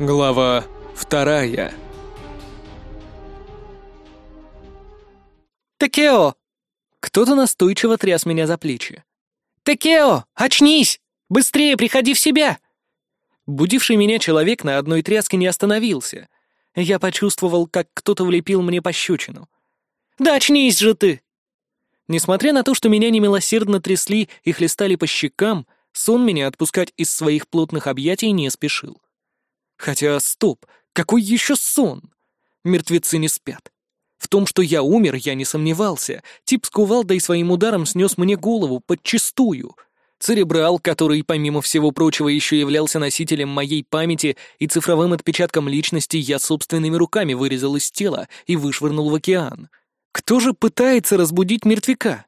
Глава вторая. «Текео!» Кто-то настойчиво тряс меня за плечи. «Текео! Очнись! Быстрее приходи в себя!» Будивший меня человек на одной тряске не остановился. Я почувствовал, как кто-то влепил мне пощечину. «Да очнись же ты!» Несмотря на то, что меня немилосердно трясли и хлестали по щекам, сон меня отпускать из своих плотных объятий не спешил. Хотя, стоп, какой еще сон? Мертвецы не спят. В том, что я умер, я не сомневался. Тип с кувалдой своим ударом снес мне голову подчистую. Церебрал, который, помимо всего прочего, еще являлся носителем моей памяти и цифровым отпечатком личности, я собственными руками вырезал из тела и вышвырнул в океан. Кто же пытается разбудить мертвяка?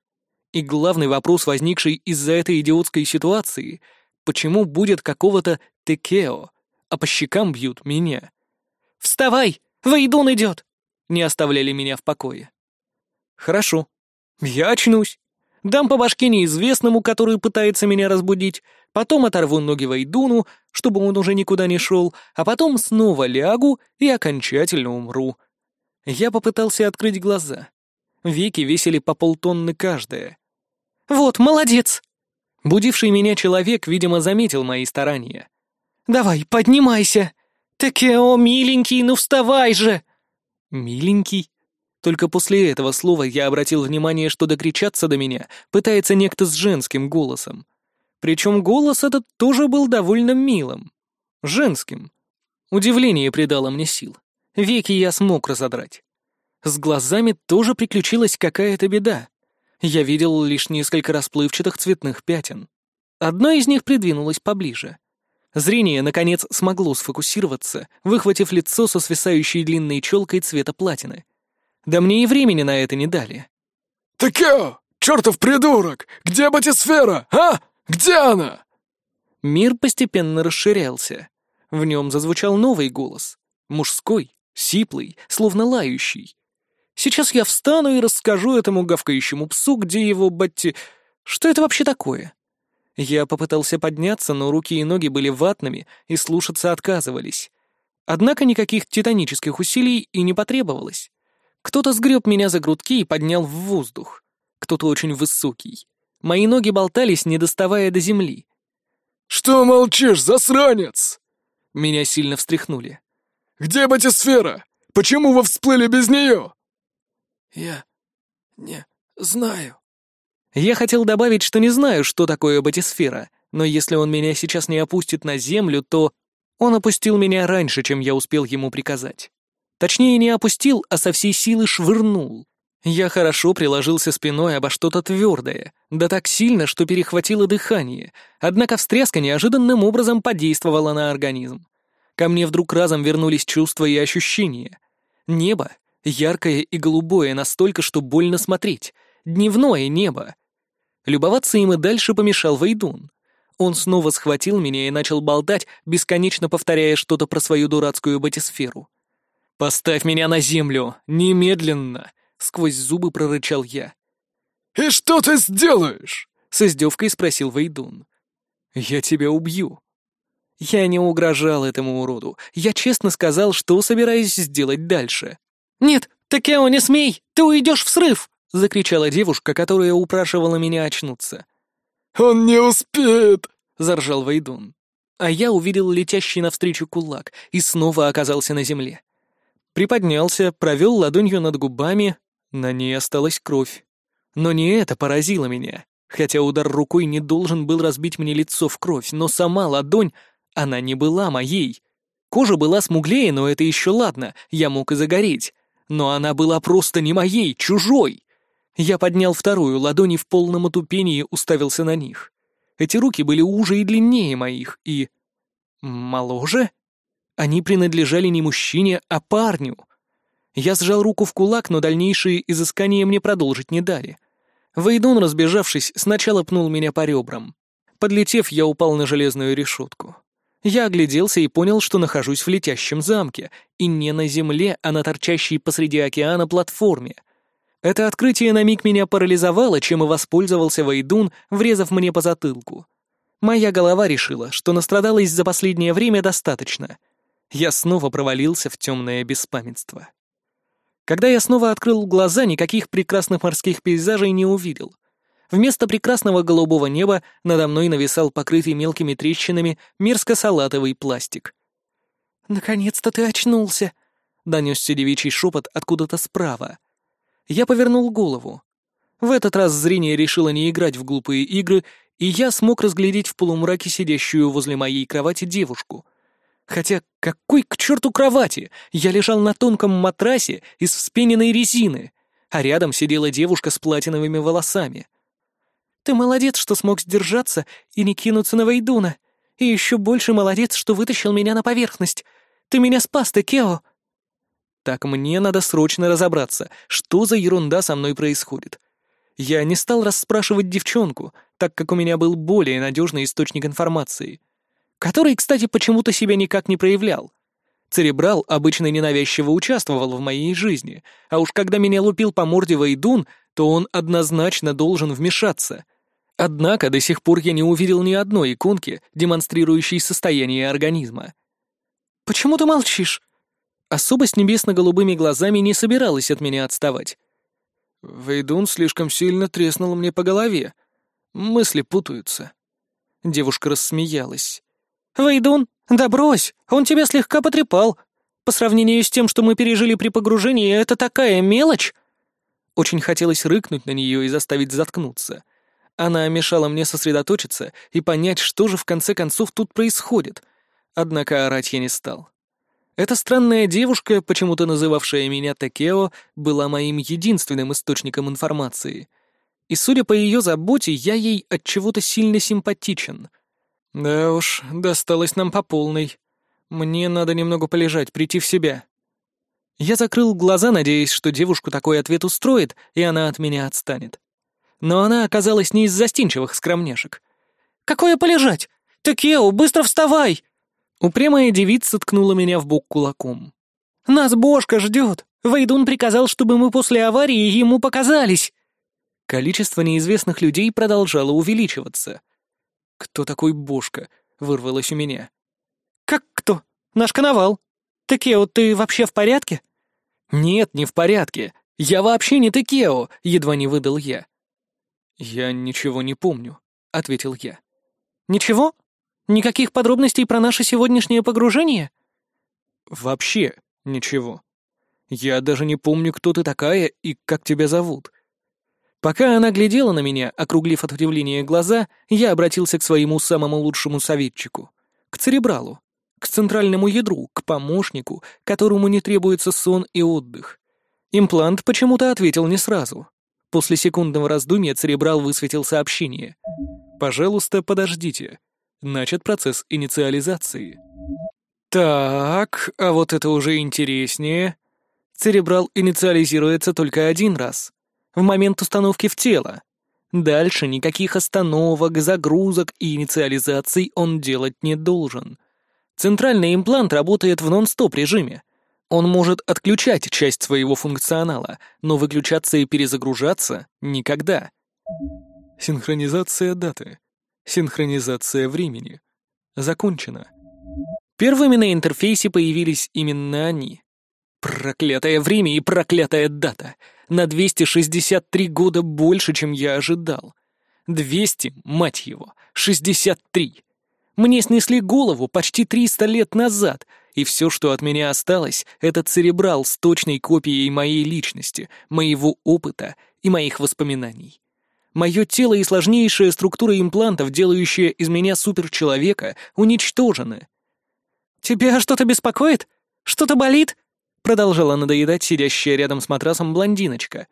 И главный вопрос, возникший из-за этой идиотской ситуации, почему будет какого-то Текео, а по щекам бьют меня. «Вставай! Вейдун идет!» Не оставляли меня в покое. «Хорошо. Я очнусь. Дам по башке неизвестному, который пытается меня разбудить, потом оторву ноги Вейдуну, чтобы он уже никуда не шел, а потом снова лягу и окончательно умру». Я попытался открыть глаза. Веки весили по полтонны каждая. «Вот, молодец!» Будивший меня человек, видимо, заметил мои старания. Давай, поднимайся! Такео, миленький, ну вставай же!» «Миленький?» Только после этого слова я обратил внимание, что докричаться до меня пытается некто с женским голосом. Причем голос этот тоже был довольно милым. Женским. Удивление придало мне сил. Веки я смог разодрать. С глазами тоже приключилась какая-то беда. Я видел лишь несколько расплывчатых цветных пятен. Одно из них придвинулось поближе. Зрение, наконец, смогло сфокусироваться, выхватив лицо со свисающей длинной челкой цвета платины. Да мне и времени на это не дали. «Такео! Чертов придурок! Где батисфера, а? Где она?» Мир постепенно расширялся. В нем зазвучал новый голос. Мужской, сиплый, словно лающий. Сейчас я встану и расскажу этому гавкающему псу, где его бати... Что это вообще такое? Я попытался подняться, но руки и ноги были ватными и слушаться отказывались. Однако никаких титанических усилий и не потребовалось. Кто-то сгреб меня за грудки и поднял в воздух. Кто-то очень высокий. Мои ноги болтались, не доставая до земли. «Что молчишь, засранец?» Меня сильно встряхнули. «Где батисфера? Почему вы всплыли без нее?» «Я не знаю», я хотел добавить, что не знаю, что такое батисфера, но если он меня сейчас не опустит на землю, то... Он опустил меня раньше, чем я успел ему приказать. Точнее, не опустил, а со всей силы швырнул. Я хорошо приложился спиной обо что-то твердое, да так сильно, что перехватило дыхание, однако встряска неожиданным образом подействовала на организм. Ко мне вдруг разом вернулись чувства и ощущения. Небо, яркое и голубое настолько, что больно смотреть. Дневное небо. Любоваться им и дальше помешал Вейдун. Он снова схватил меня и начал болтать, бесконечно повторяя что-то про свою дурацкую батисферу. «Поставь меня на землю! Немедленно!» — сквозь зубы прорычал я. «И что ты сделаешь?» — с издевкой спросил Вейдун. «Я тебя убью». Я не угрожал этому уроду. Я честно сказал, что собираюсь сделать дальше. «Нет, Такео, не смей! Ты уйдешь в срыв!» — закричала девушка, которая упрашивала меня очнуться. «Он не успеет!» — заржал Вейдун. А я увидел летящий навстречу кулак и снова оказался на земле. Приподнялся, провел ладонью над губами, на ней осталась кровь. Но не это поразило меня, хотя удар рукой не должен был разбить мне лицо в кровь, но сама ладонь, она не была моей. Кожа была смуглее, но это еще ладно, я мог и загореть. Но она была просто не моей, чужой. Я поднял вторую ладонь и в полном отупении уставился на них. Эти руки были уже и длиннее моих, и... моложе? Они принадлежали не мужчине, а парню. Я сжал руку в кулак, но дальнейшие изыскания мне продолжить не дали. Вейдун, разбежавшись, сначала пнул меня по ребрам. Подлетев, я упал на железную решетку. Я огляделся и понял, что нахожусь в летящем замке, и не на земле, а на торчащей посреди океана платформе. Это открытие на миг меня парализовало, чем и воспользовался Вейдун, врезав мне по затылку. Моя голова решила, что настрадалась за последнее время достаточно. Я снова провалился в темное беспамятство. Когда я снова открыл глаза, никаких прекрасных морских пейзажей не увидел. Вместо прекрасного голубого неба надо мной нависал покрытый мелкими трещинами мерзко-салатовый пластик. «Наконец-то ты очнулся!» — донесся девичий шепот откуда-то справа. Я повернул голову. В этот раз зрение решило не играть в глупые игры, и я смог разглядеть в полумраке сидящую возле моей кровати девушку — Хотя какой к черту кровати? Я лежал на тонком матрасе из вспененной резины, а рядом сидела девушка с платиновыми волосами. Ты молодец, что смог сдержаться и не кинуться на Вейдуна. И еще больше молодец, что вытащил меня на поверхность. Ты меня спас, ты, Кео. Так мне надо срочно разобраться, что за ерунда со мной происходит. Я не стал расспрашивать девчонку, так как у меня был более надежный источник информации — который, кстати, почему-то себя никак не проявлял. Церебрал обычно ненавязчиво участвовал в моей жизни, а уж когда меня лупил по морде Вейдун, то он однозначно должен вмешаться. Однако до сих пор я не увидел ни одной иконки, демонстрирующей состояние организма. «Почему ты молчишь?» Особо с небесно-голубыми глазами не собиралась от меня отставать. Вейдун слишком сильно треснул мне по голове. Мысли путаются. Девушка рассмеялась. «Вейдун, да брось, он тебя слегка потрепал. По сравнению с тем, что мы пережили при погружении, это такая мелочь!» Очень хотелось рыкнуть на нее и заставить заткнуться. Она мешала мне сосредоточиться и понять, что же в конце концов тут происходит. Однако орать я не стал. Эта странная девушка, почему-то называвшая меня Такео, была моим единственным источником информации. И, судя по ее заботе, я ей от чего-то сильно симпатичен — «Да уж, досталось нам по полной. Мне надо немного полежать, прийти в себя». Я закрыл глаза, надеясь, что девушку такой ответ устроит, и она от меня отстанет. Но она оказалась не из застенчивых скромняшек. «Какое полежать? Такео, быстро вставай!» Упрямая девица ткнула меня в бок кулаком. «Нас Бошка ждет! Вейдун приказал, чтобы мы после аварии ему показались!» Количество неизвестных людей продолжало увеличиваться — «Кто такой Бошка?» — вырвалось у меня. «Как кто? Наш коновал. Текео, ты вообще в порядке?» «Нет, не в порядке. Я вообще не Текео», — едва не выдал я. «Я ничего не помню», — ответил я. «Ничего? Никаких подробностей про наше сегодняшнее погружение?» «Вообще ничего. Я даже не помню, кто ты такая и как тебя зовут. Пока она глядела на меня, округлив от удивления глаза, я обратился к своему самому лучшему советчику, к церебралу, к центральному ядру, к помощнику, которому не требуется сон и отдых. Имплант почему-то ответил не сразу. После секундного раздумья церебрал высветил сообщение. «Пожалуйста, подождите. Начат процесс инициализации». «Так, а вот это уже интереснее. Церебрал инициализируется только один раз в момент установки в тело. Дальше никаких остановок, загрузок и инициализаций он делать не должен. Центральный имплант работает в нон-стоп режиме. Он может отключать часть своего функционала, но выключаться и перезагружаться — никогда. Синхронизация даты. Синхронизация времени. Закончено. Первыми на интерфейсе появились именно они. Проклятое время и проклятая дата — на 263 года больше, чем я ожидал. 200, мать его, 63. Мне снесли голову почти 300 лет назад, и все, что от меня осталось, это церебрал с точной копией моей личности, моего опыта и моих воспоминаний. Мое тело и сложнейшая структура имплантов, делающая из меня суперчеловека, уничтожены. «Тебя что-то беспокоит? Что-то болит?» Продолжала надоедать сидящая рядом с матрасом блондиночка.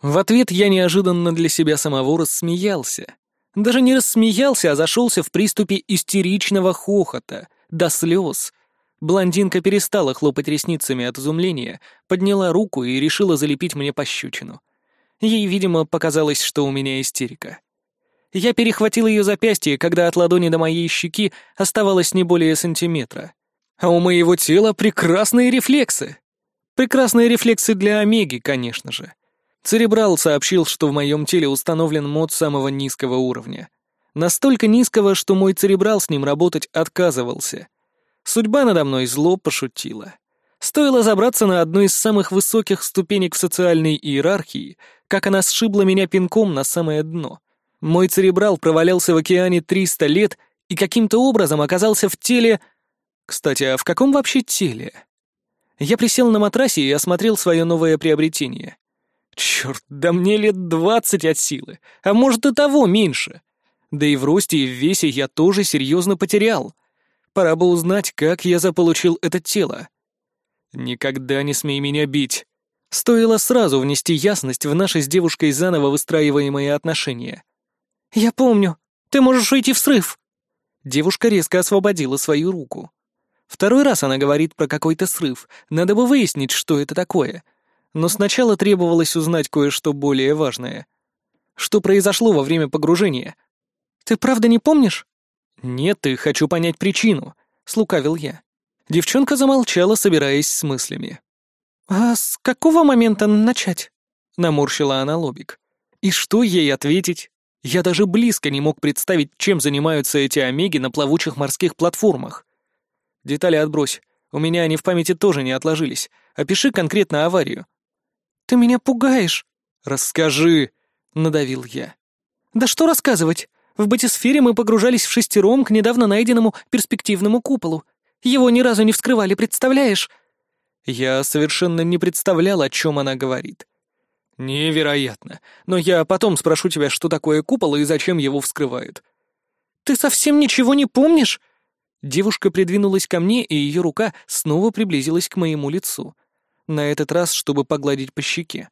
В ответ я неожиданно для себя самого рассмеялся. Даже не рассмеялся, а зашелся в приступе истеричного хохота, до слез. Блондинка перестала хлопать ресницами от изумления, подняла руку и решила залепить мне пощечину. Ей, видимо, показалось, что у меня истерика. Я перехватил ее запястье, когда от ладони до моей щеки оставалось не более сантиметра. А у моего тела прекрасные рефлексы. Прекрасные рефлексы для Омеги, конечно же. Церебрал сообщил, что в моем теле установлен мод самого низкого уровня. Настолько низкого, что мой церебрал с ним работать отказывался. Судьба надо мной зло пошутила. Стоило забраться на одну из самых высоких ступенек в социальной иерархии, как она сшибла меня пинком на самое дно. Мой церебрал провалялся в океане 300 лет и каким-то образом оказался в теле... Кстати, а в каком вообще теле? Я присел на матрасе и осмотрел свое новое приобретение. Черт, да мне лет двадцать от силы, а может и того меньше. Да и в росте и в весе я тоже серьезно потерял. Пора бы узнать, как я заполучил это тело. Никогда не смей меня бить. Стоило сразу внести ясность в наши с девушкой заново выстраиваемые отношения. «Я помню. Ты можешь уйти в срыв». Девушка резко освободила свою руку. Второй раз она говорит про какой-то срыв. Надо бы выяснить, что это такое. Но сначала требовалось узнать кое-что более важное. Что произошло во время погружения? «Ты правда не помнишь?» «Нет, и хочу понять причину», — слукавил я. Девчонка замолчала, собираясь с мыслями. «А с какого момента начать?» — наморщила она лобик. «И что ей ответить? Я даже близко не мог представить, чем занимаются эти омеги на плавучих морских платформах. Детали отбрось. У меня они в памяти тоже не отложились. Опиши конкретно аварию». «Ты меня пугаешь». «Расскажи», — надавил я. «Да что рассказывать? В батисфере мы погружались в шестером к недавно найденному перспективному куполу. Его ни разу не вскрывали, представляешь?» Я совершенно не представлял, о чем она говорит. «Невероятно. Но я потом спрошу тебя, что такое купол и зачем его вскрывают». «Ты совсем ничего не помнишь?» Девушка придвинулась ко мне, и ее рука снова приблизилась к моему лицу. На этот раз, чтобы погладить по щеке.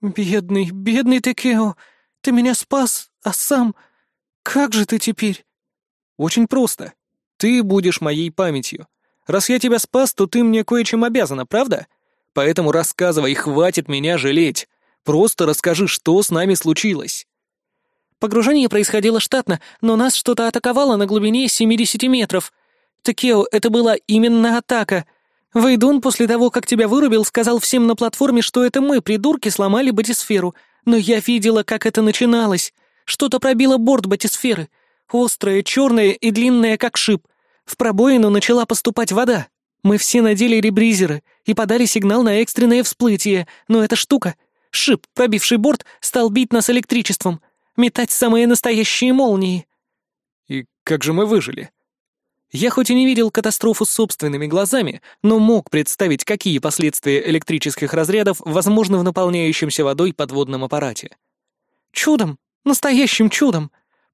«Бедный, бедный Текео, ты меня спас, а сам... Как же ты теперь?» «Очень просто. Ты будешь моей памятью. Раз я тебя спас, то ты мне кое-чем обязана, правда? Поэтому рассказывай, хватит меня жалеть. Просто расскажи, что с нами случилось». Погружение происходило штатно, но нас что-то атаковало на глубине 70 метров. Такео, это была именно атака. Вейдун после того, как тебя вырубил, сказал всем на платформе, что это мы, придурки, сломали батисферу. Но я видела, как это начиналось. Что-то пробило борт батисферы. Острое, черное и длинное, как шип. В пробоину начала поступать вода. Мы все надели ребризеры и подали сигнал на экстренное всплытие, но эта штука, шип, пробивший борт, стал бить нас электричеством, метать самые настоящие молнии. И как же мы выжили? Я хоть и не видел катастрофу собственными глазами, но мог представить, какие последствия электрических разрядов возможны в наполняющемся водой подводном аппарате. Чудом, настоящим чудом.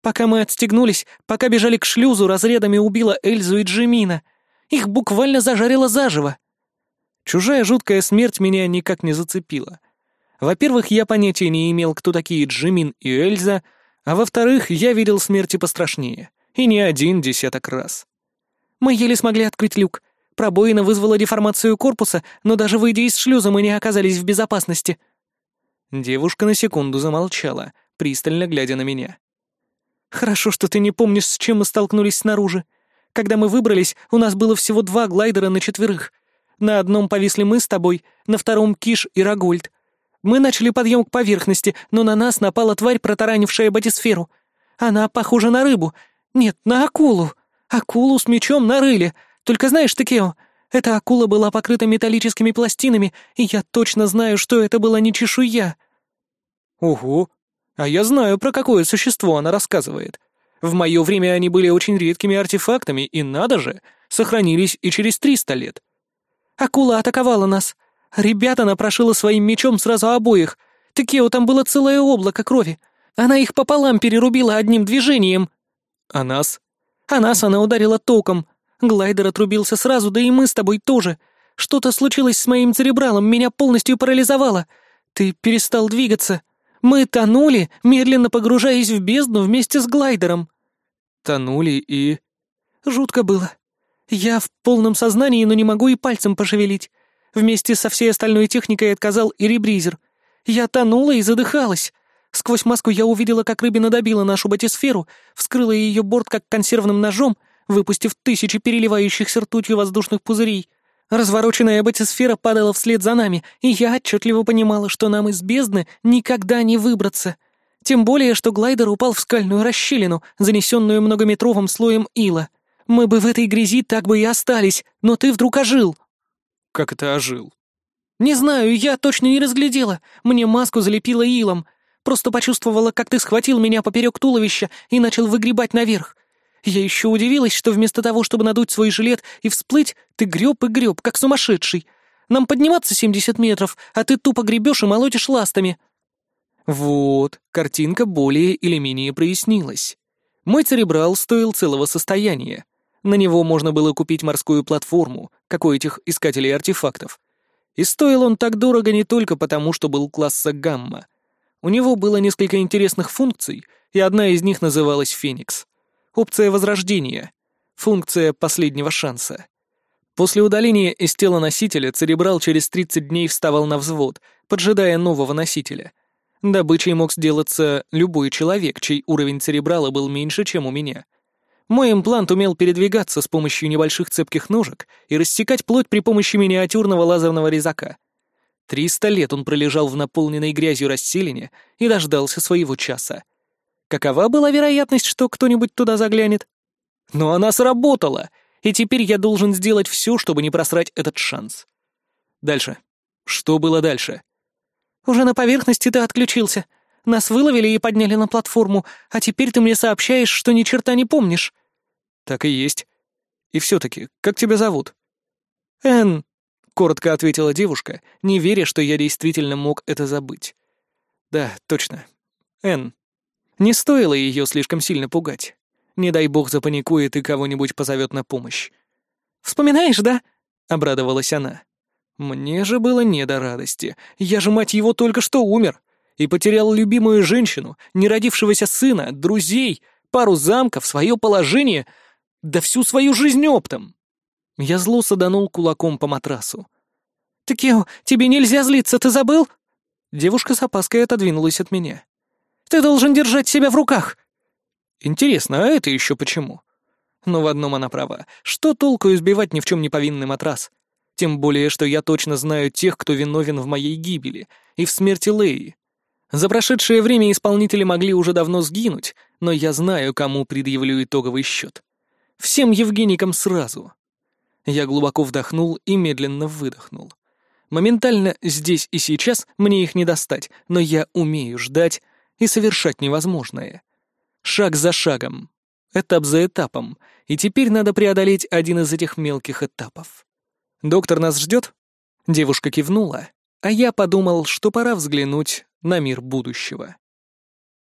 Пока мы отстегнулись, пока бежали к шлюзу, разрядами убила Эльзу и Джимина — их буквально зажарило заживо. Чужая жуткая смерть меня никак не зацепила. Во-первых, я понятия не имел, кто такие Джимин и Эльза, а во-вторых, я видел смерти пострашнее, и не один десяток раз. Мы еле смогли открыть люк. Пробоина вызвала деформацию корпуса, но даже выйдя из шлюза, мы не оказались в безопасности. Девушка на секунду замолчала, пристально глядя на меня. «Хорошо, что ты не помнишь, с чем мы столкнулись снаружи. Когда мы выбрались, у нас было всего два глайдера на четверых. На одном повисли мы с тобой, на втором — Киш и Рагольд. Мы начали подъем к поверхности, но на нас напала тварь, протаранившая батисферу. Она похожа на рыбу. Нет, на акулу. Акулу с мечом нарыли. Только знаешь, Текео, эта акула была покрыта металлическими пластинами, и я точно знаю, что это была не чешуя. Ого, а я знаю, про какое существо она рассказывает. В мое время они были очень редкими артефактами, и надо же, сохранились и через триста лет. Акула атаковала нас. Ребята напрошила своим мечом сразу обоих. Такие там было целое облако крови. Она их пополам перерубила одним движением. А нас? А нас она ударила током. Глайдер отрубился сразу, да и мы с тобой тоже. Что-то случилось с моим церебралом, меня полностью парализовало. Ты перестал двигаться. Мы тонули, медленно погружаясь в бездну вместе с глайдером. Тонули и... Жутко было. Я в полном сознании, но не могу и пальцем пошевелить. Вместе со всей остальной техникой отказал и ребризер. Я тонула и задыхалась. Сквозь маску я увидела, как рыбина добила нашу батисферу, вскрыла ее борт как консервным ножом, выпустив тысячи переливающихся ртутью воздушных пузырей. Развороченная батисфера падала вслед за нами, и я отчетливо понимала, что нам из бездны никогда не выбраться. Тем более, что глайдер упал в скальную расщелину, занесенную многометровым слоем ила. Мы бы в этой грязи так бы и остались, но ты вдруг ожил». «Как это ожил?» «Не знаю, я точно не разглядела. Мне маску залепило илом. Просто почувствовала, как ты схватил меня поперек туловища и начал выгребать наверх. Я еще удивилась, что вместо того, чтобы надуть свой жилет и всплыть, ты греб и греб, как сумасшедший. Нам подниматься 70 метров, а ты тупо гребешь и молотишь ластами». Вот, картинка более или менее прояснилась. Мой церебрал стоил целого состояния. На него можно было купить морскую платформу, как у этих искателей артефактов. И стоил он так дорого не только потому, что был класса гамма. У него было несколько интересных функций, и одна из них называлась «Феникс». Опция возрождения. Функция последнего шанса. После удаления из тела носителя церебрал через 30 дней вставал на взвод, поджидая нового носителя. Добычей мог сделаться любой человек, чей уровень церебрала был меньше, чем у меня. Мой имплант умел передвигаться с помощью небольших цепких ножек и рассекать плоть при помощи миниатюрного лазерного резака. Триста лет он пролежал в наполненной грязью расселине и дождался своего часа. Какова была вероятность, что кто-нибудь туда заглянет? Но она сработала — и теперь я должен сделать все, чтобы не просрать этот шанс. Дальше. Что было дальше? Уже на поверхности ты отключился. Нас выловили и подняли на платформу, а теперь ты мне сообщаешь, что ни черта не помнишь. Так и есть. И все-таки, как тебя зовут? Энн, коротко ответила девушка, не веря, что я действительно мог это забыть. Да, точно. Энн. Не стоило ее слишком сильно пугать. Не дай бог запаникует и кого-нибудь позовет на помощь. «Вспоминаешь, да?» — обрадовалась она. «Мне же было не до радости. Я же, мать его, только что умер. И потерял любимую женщину, неродившегося сына, друзей, пару замков, свое положение, да всю свою жизнь оптом». Я зло саданул кулаком по матрасу. «Такео, тебе нельзя злиться, ты забыл?» Девушка с опаской отодвинулась от меня. «Ты должен держать себя в руках!» Интересно, а это еще почему? Но в одном она права. Что толку избивать ни в чем не повинный матрас? Тем более, что я точно знаю тех, кто виновен в моей гибели и в смерти Леи. За прошедшее время исполнители могли уже давно сгинуть, но я знаю, кому предъявлю итоговый счет. Всем Евгеникам сразу. Я глубоко вдохнул и медленно выдохнул. Моментально здесь и сейчас мне их не достать, но я умею ждать и совершать невозможное. Шаг за шагом, этап за этапом, и теперь надо преодолеть один из этих мелких этапов. «Доктор нас ждет?» Девушка кивнула, а я подумал, что пора взглянуть на мир будущего.